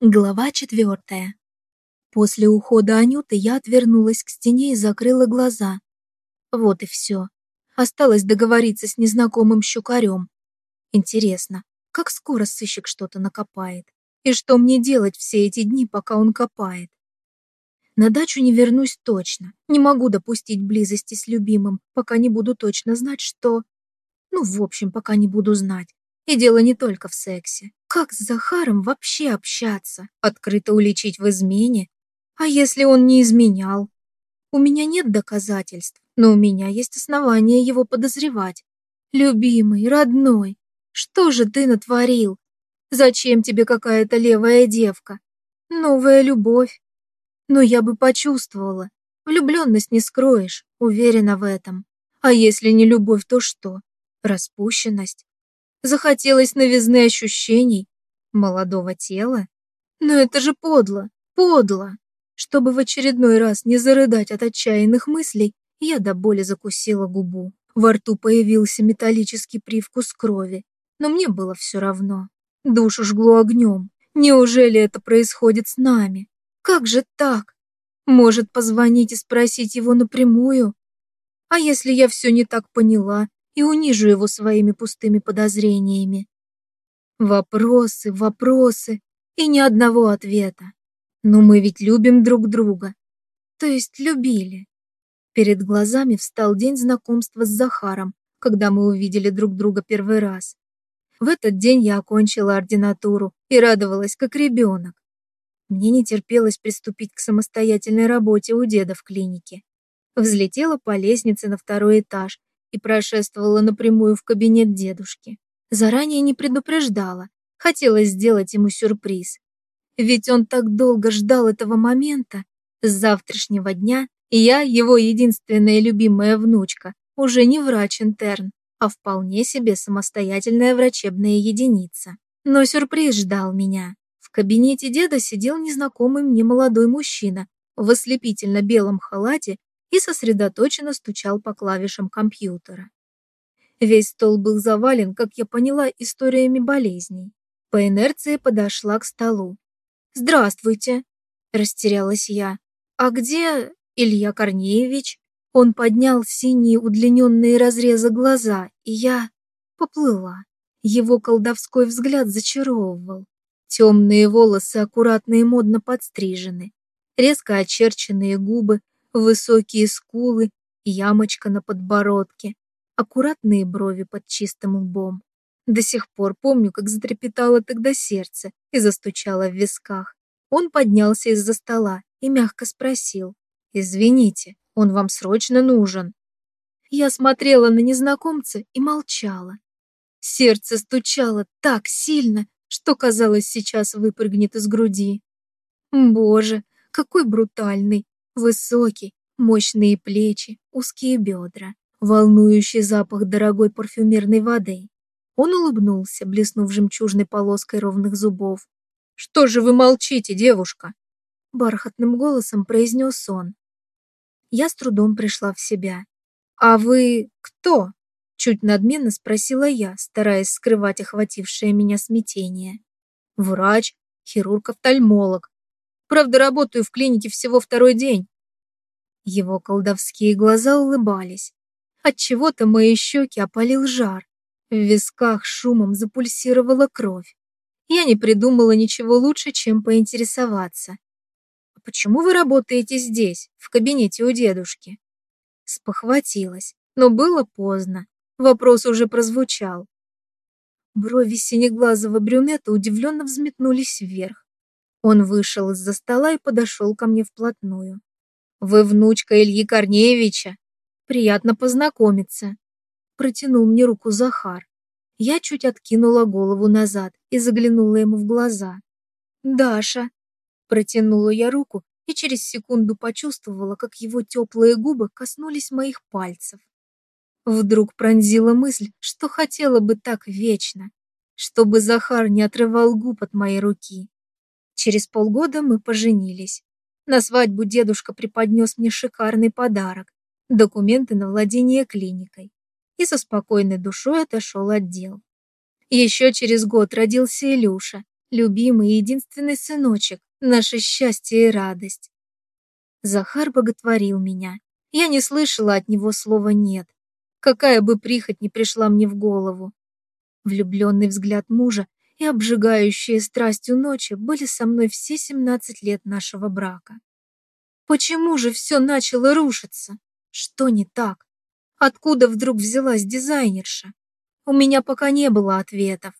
Глава четвертая. После ухода Анюты я отвернулась к стене и закрыла глаза. Вот и все. Осталось договориться с незнакомым щукарем. Интересно, как скоро сыщик что-то накопает? И что мне делать все эти дни, пока он копает? На дачу не вернусь точно. Не могу допустить близости с любимым, пока не буду точно знать, что... Ну, в общем, пока не буду знать. И дело не только в сексе. Как с Захаром вообще общаться? Открыто уличить в измене? А если он не изменял? У меня нет доказательств, но у меня есть основания его подозревать. Любимый, родной, что же ты натворил? Зачем тебе какая-то левая девка? Новая любовь. Но я бы почувствовала. Влюбленность не скроешь, уверена в этом. А если не любовь, то что? Распущенность? Захотелось новизны ощущений, молодого тела. Но это же подло, подло. Чтобы в очередной раз не зарыдать от отчаянных мыслей, я до боли закусила губу. Во рту появился металлический привкус крови, но мне было все равно. Душу жгло огнем. Неужели это происходит с нами? Как же так? Может, позвонить и спросить его напрямую? А если я все не так поняла и унижу его своими пустыми подозрениями. Вопросы, вопросы и ни одного ответа. Но мы ведь любим друг друга. То есть любили. Перед глазами встал день знакомства с Захаром, когда мы увидели друг друга первый раз. В этот день я окончила ординатуру и радовалась, как ребенок. Мне не терпелось приступить к самостоятельной работе у деда в клинике. Взлетела по лестнице на второй этаж и прошествовала напрямую в кабинет дедушки. Заранее не предупреждала, хотела сделать ему сюрприз. Ведь он так долго ждал этого момента. С завтрашнего дня я, его единственная любимая внучка, уже не врач-интерн, а вполне себе самостоятельная врачебная единица. Но сюрприз ждал меня. В кабинете деда сидел незнакомый мне молодой мужчина в ослепительно белом халате и сосредоточенно стучал по клавишам компьютера. Весь стол был завален, как я поняла, историями болезней. По инерции подошла к столу. «Здравствуйте!» – растерялась я. «А где Илья Корнеевич?» Он поднял синие удлиненные разрезы глаза, и я поплыла. Его колдовской взгляд зачаровывал. Темные волосы аккуратно и модно подстрижены, резко очерченные губы, высокие скулы, ямочка на подбородке, аккуратные брови под чистым лбом. До сих пор помню, как затрепетало тогда сердце и застучало в висках. Он поднялся из-за стола и мягко спросил. «Извините, он вам срочно нужен». Я смотрела на незнакомца и молчала. Сердце стучало так сильно, что, казалось, сейчас выпрыгнет из груди. Боже, какой брутальный, Высокий, мощные плечи, узкие бедра, волнующий запах дорогой парфюмерной воды. Он улыбнулся, блеснув жемчужной полоской ровных зубов. «Что же вы молчите, девушка?» Бархатным голосом произнес он. Я с трудом пришла в себя. «А вы кто?» Чуть надменно спросила я, стараясь скрывать охватившее меня смятение. «Врач, хирург-офтальмолог. Правда, работаю в клинике всего второй день. Его колдовские глаза улыбались. От чего то мои щеки опалил жар. В висках шумом запульсировала кровь. Я не придумала ничего лучше, чем поинтересоваться. «А почему вы работаете здесь, в кабинете у дедушки?» Спохватилась, но было поздно. Вопрос уже прозвучал. Брови синеглазого брюнета удивленно взметнулись вверх. Он вышел из-за стола и подошел ко мне вплотную. «Вы внучка Ильи Корнеевича? Приятно познакомиться». Протянул мне руку Захар. Я чуть откинула голову назад и заглянула ему в глаза. «Даша!» Протянула я руку и через секунду почувствовала, как его теплые губы коснулись моих пальцев. Вдруг пронзила мысль, что хотела бы так вечно, чтобы Захар не отрывал губ от моей руки. Через полгода мы поженились. На свадьбу дедушка преподнес мне шикарный подарок – документы на владение клиникой. И со спокойной душой отошел от дел. Еще через год родился Илюша, Любимый и единственный сыночек, наше счастье и радость. Захар боготворил меня. Я не слышала от него слова «нет». Какая бы прихоть ни пришла мне в голову. Влюбленный взгляд мужа и обжигающие страстью ночи были со мной все 17 лет нашего брака. Почему же все начало рушиться? Что не так? Откуда вдруг взялась дизайнерша? У меня пока не было ответов.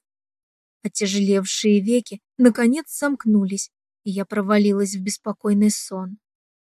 Отяжелевшие веки наконец сомкнулись, и я провалилась в беспокойный сон.